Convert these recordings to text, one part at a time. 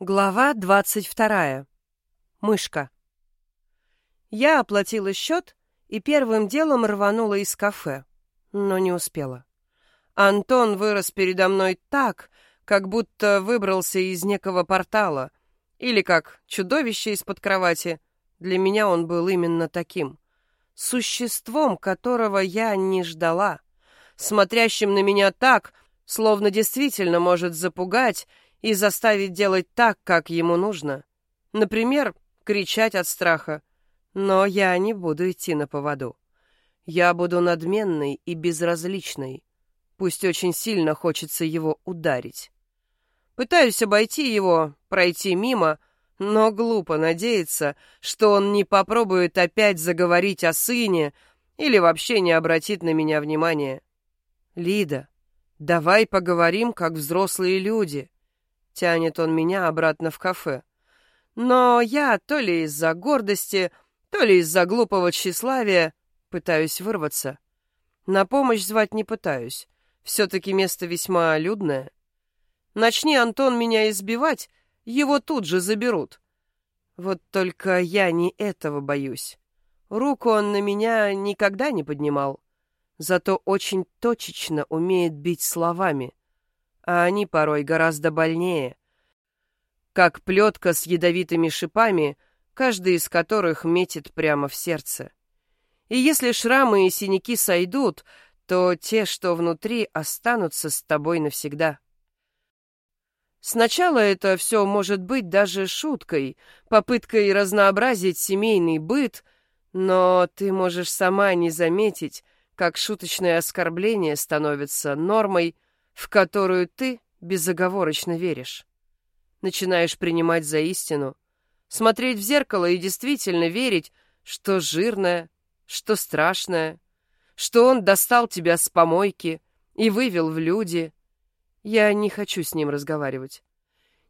Глава двадцать вторая. Мышка. Я оплатила счет и первым делом рванула из кафе, но не успела. Антон вырос передо мной так, как будто выбрался из некого портала, или как чудовище из-под кровати. Для меня он был именно таким. Существом, которого я не ждала, смотрящим на меня так, словно действительно может запугать и заставить делать так, как ему нужно. Например, кричать от страха. Но я не буду идти на поводу. Я буду надменной и безразличной. Пусть очень сильно хочется его ударить. Пытаюсь обойти его, пройти мимо, но глупо надеяться, что он не попробует опять заговорить о сыне или вообще не обратит на меня внимания. Лида, «Давай поговорим, как взрослые люди», — тянет он меня обратно в кафе. Но я то ли из-за гордости, то ли из-за глупого тщеславия пытаюсь вырваться. На помощь звать не пытаюсь. Все-таки место весьма людное. Начни Антон меня избивать, его тут же заберут. Вот только я не этого боюсь. Руку он на меня никогда не поднимал зато очень точечно умеет бить словами, а они порой гораздо больнее. Как плетка с ядовитыми шипами, каждый из которых метит прямо в сердце. И если шрамы и синяки сойдут, то те, что внутри, останутся с тобой навсегда. Сначала это все может быть даже шуткой, попыткой разнообразить семейный быт, но ты можешь сама не заметить, как шуточное оскорбление становится нормой, в которую ты безоговорочно веришь. Начинаешь принимать за истину, смотреть в зеркало и действительно верить, что жирное, что страшное, что он достал тебя с помойки и вывел в люди. Я не хочу с ним разговаривать.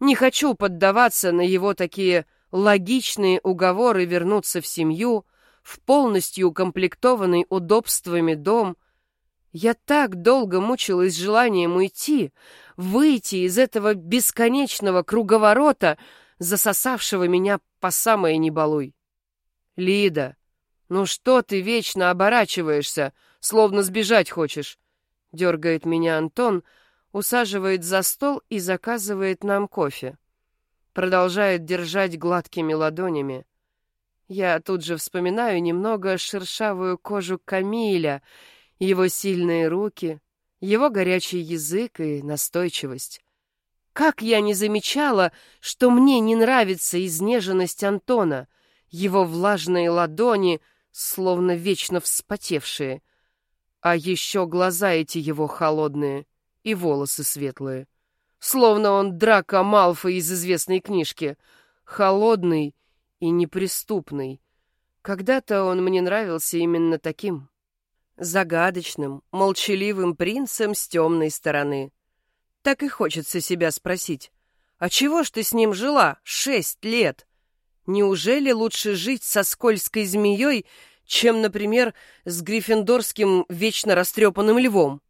Не хочу поддаваться на его такие логичные уговоры вернуться в семью, в полностью укомплектованный удобствами дом. Я так долго мучилась желанием уйти, выйти из этого бесконечного круговорота, засосавшего меня по самое небалуй. Лида, ну что ты вечно оборачиваешься, словно сбежать хочешь? Дергает меня Антон, усаживает за стол и заказывает нам кофе. Продолжает держать гладкими ладонями. Я тут же вспоминаю немного шершавую кожу Камиля, его сильные руки, его горячий язык и настойчивость. Как я не замечала, что мне не нравится изнеженность Антона, его влажные ладони, словно вечно вспотевшие, а еще глаза эти его холодные и волосы светлые, словно он Драко Малфой из известной книжки, холодный и неприступный. Когда-то он мне нравился именно таким. Загадочным, молчаливым принцем с темной стороны. Так и хочется себя спросить, а чего ж ты с ним жила шесть лет? Неужели лучше жить со скользкой змеей, чем, например, с гриффиндорским вечно растрепанным львом?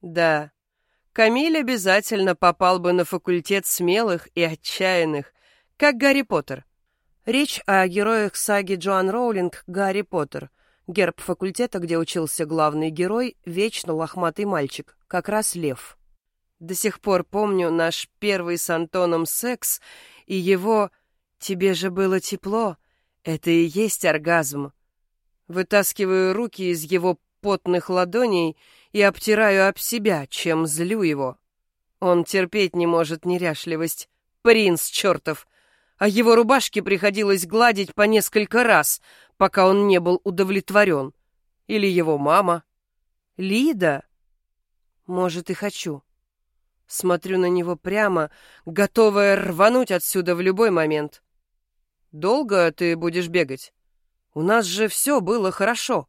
Да, Камиль обязательно попал бы на факультет смелых и отчаянных, как Гарри Поттер. Речь о героях саги Джоан Роулинг «Гарри Поттер». Герб факультета, где учился главный герой, вечно лохматый мальчик, как раз лев. До сих пор помню наш первый с Антоном секс и его «тебе же было тепло», это и есть оргазм. Вытаскиваю руки из его потных ладоней и обтираю об себя, чем злю его. Он терпеть не может неряшливость. Принц чертов! а его рубашки приходилось гладить по несколько раз, пока он не был удовлетворен. Или его мама. Лида? Может, и хочу. Смотрю на него прямо, готовая рвануть отсюда в любой момент. Долго ты будешь бегать? У нас же все было хорошо.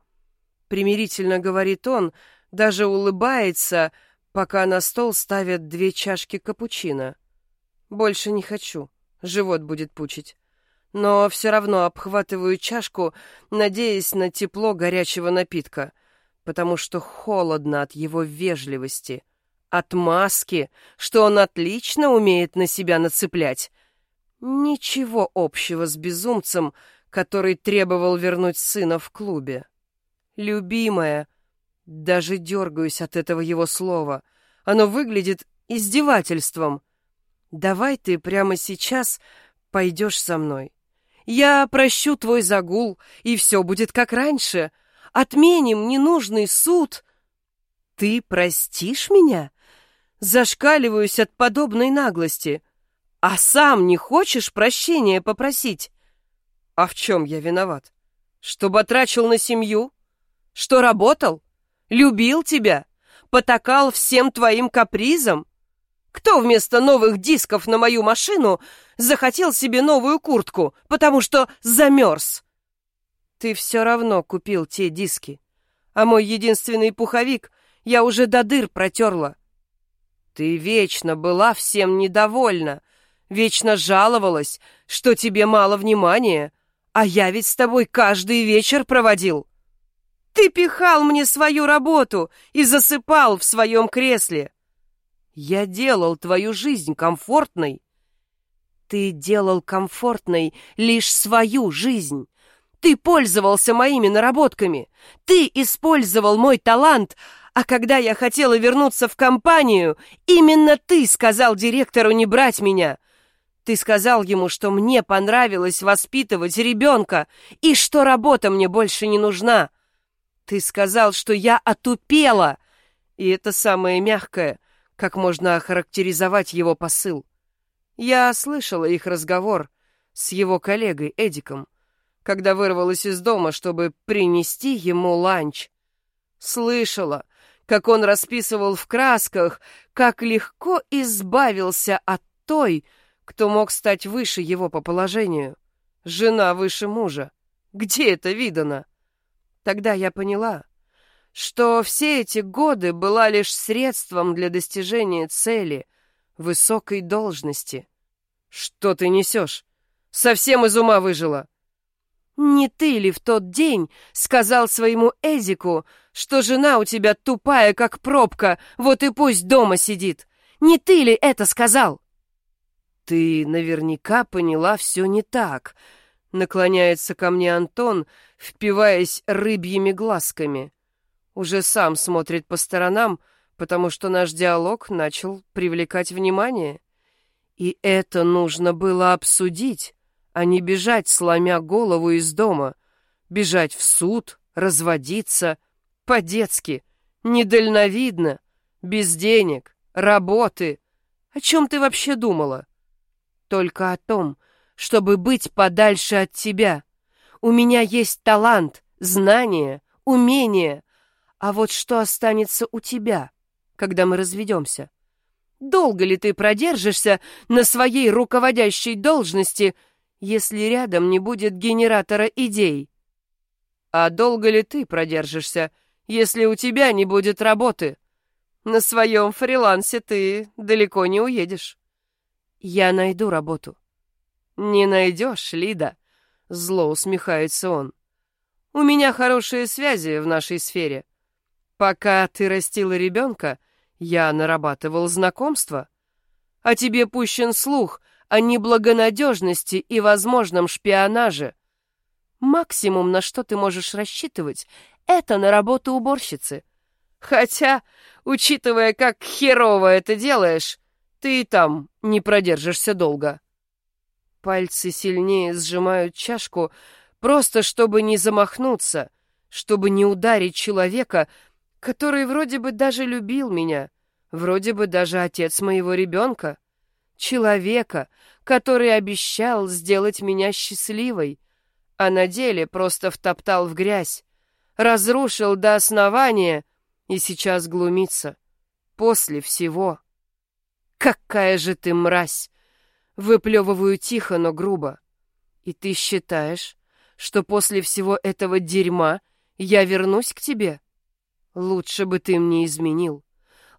Примирительно говорит он, даже улыбается, пока на стол ставят две чашки капучино. Больше не хочу живот будет пучить. Но все равно обхватываю чашку, надеясь на тепло горячего напитка, потому что холодно от его вежливости, от маски, что он отлично умеет на себя нацеплять. Ничего общего с безумцем, который требовал вернуть сына в клубе. «Любимая», даже дергаюсь от этого его слова. Оно выглядит издевательством. Давай ты прямо сейчас пойдешь со мной. Я прощу твой загул, и все будет как раньше. Отменим ненужный суд. Ты простишь меня? Зашкаливаюсь от подобной наглости. А сам не хочешь прощения попросить? А в чем я виноват? Что батрачил на семью? Что работал? Любил тебя? Потакал всем твоим капризам? Кто вместо новых дисков на мою машину захотел себе новую куртку, потому что замерз? Ты все равно купил те диски, а мой единственный пуховик я уже до дыр протерла. Ты вечно была всем недовольна, вечно жаловалась, что тебе мало внимания, а я ведь с тобой каждый вечер проводил. Ты пихал мне свою работу и засыпал в своем кресле. Я делал твою жизнь комфортной. Ты делал комфортной лишь свою жизнь. Ты пользовался моими наработками. Ты использовал мой талант, а когда я хотела вернуться в компанию, именно ты сказал директору не брать меня. Ты сказал ему, что мне понравилось воспитывать ребенка и что работа мне больше не нужна. Ты сказал, что я отупела. И это самое мягкое, как можно охарактеризовать его посыл. Я слышала их разговор с его коллегой Эдиком, когда вырвалась из дома, чтобы принести ему ланч. Слышала, как он расписывал в красках, как легко избавился от той, кто мог стать выше его по положению. Жена выше мужа. Где это видано? Тогда я поняла, что все эти годы была лишь средством для достижения цели, высокой должности. Что ты несешь? Совсем из ума выжила. Не ты ли в тот день сказал своему Эзику, что жена у тебя тупая, как пробка, вот и пусть дома сидит? Не ты ли это сказал? «Ты наверняка поняла все не так», — наклоняется ко мне Антон, впиваясь рыбьими глазками. Уже сам смотрит по сторонам, потому что наш диалог начал привлекать внимание. И это нужно было обсудить, а не бежать, сломя голову из дома, бежать в суд, разводиться, по-детски, недальновидно, без денег, работы. О чем ты вообще думала? Только о том, чтобы быть подальше от тебя. У меня есть талант, знания, умения. А вот что останется у тебя, когда мы разведемся? Долго ли ты продержишься на своей руководящей должности, если рядом не будет генератора идей? А долго ли ты продержишься, если у тебя не будет работы? На своем фрилансе ты далеко не уедешь. Я найду работу. Не найдешь, Лида, зло усмехается он. У меня хорошие связи в нашей сфере. Пока ты растила ребенка, я нарабатывал знакомства. А тебе пущен слух о неблагонадежности и возможном шпионаже. Максимум, на что ты можешь рассчитывать, это на работу уборщицы. Хотя, учитывая, как херово это делаешь, ты и там не продержишься долго. Пальцы сильнее сжимают чашку, просто чтобы не замахнуться, чтобы не ударить человека, который вроде бы даже любил меня, вроде бы даже отец моего ребенка. Человека, который обещал сделать меня счастливой, а на деле просто втоптал в грязь, разрушил до основания и сейчас глумится. После всего. «Какая же ты мразь!» Выплевываю тихо, но грубо. «И ты считаешь, что после всего этого дерьма я вернусь к тебе? Лучше бы ты мне изменил.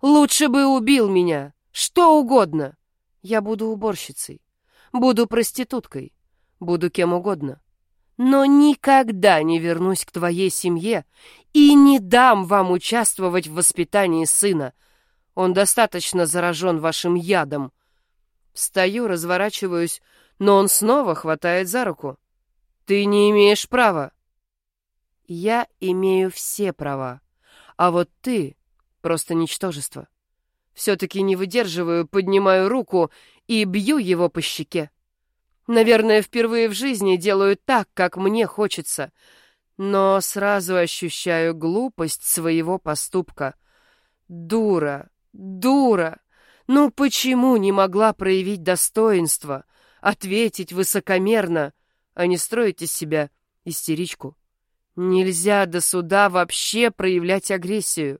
Лучше бы убил меня. Что угодно. Я буду уборщицей. Буду проституткой. Буду кем угодно. Но никогда не вернусь к твоей семье и не дам вам участвовать в воспитании сына, он достаточно заражен вашим ядом. Встаю, разворачиваюсь, но он снова хватает за руку. «Ты не имеешь права». «Я имею все права, а вот ты — просто ничтожество». Все-таки не выдерживаю, поднимаю руку и бью его по щеке. Наверное, впервые в жизни делаю так, как мне хочется, но сразу ощущаю глупость своего поступка. Дура, дура! Ну почему не могла проявить достоинство, ответить высокомерно, а не строить из себя истеричку? Нельзя до суда вообще проявлять агрессию.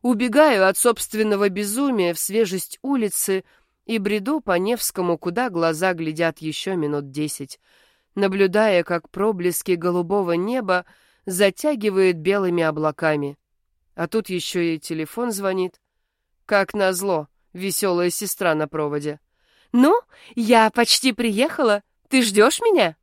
Убегаю от собственного безумия в свежесть улицы и бреду по Невскому, куда глаза глядят еще минут десять, наблюдая, как проблески голубого неба затягивает белыми облаками. А тут еще и телефон звонит. Как назло, веселая сестра на проводе. «Ну, я почти приехала. Ты ждешь меня?»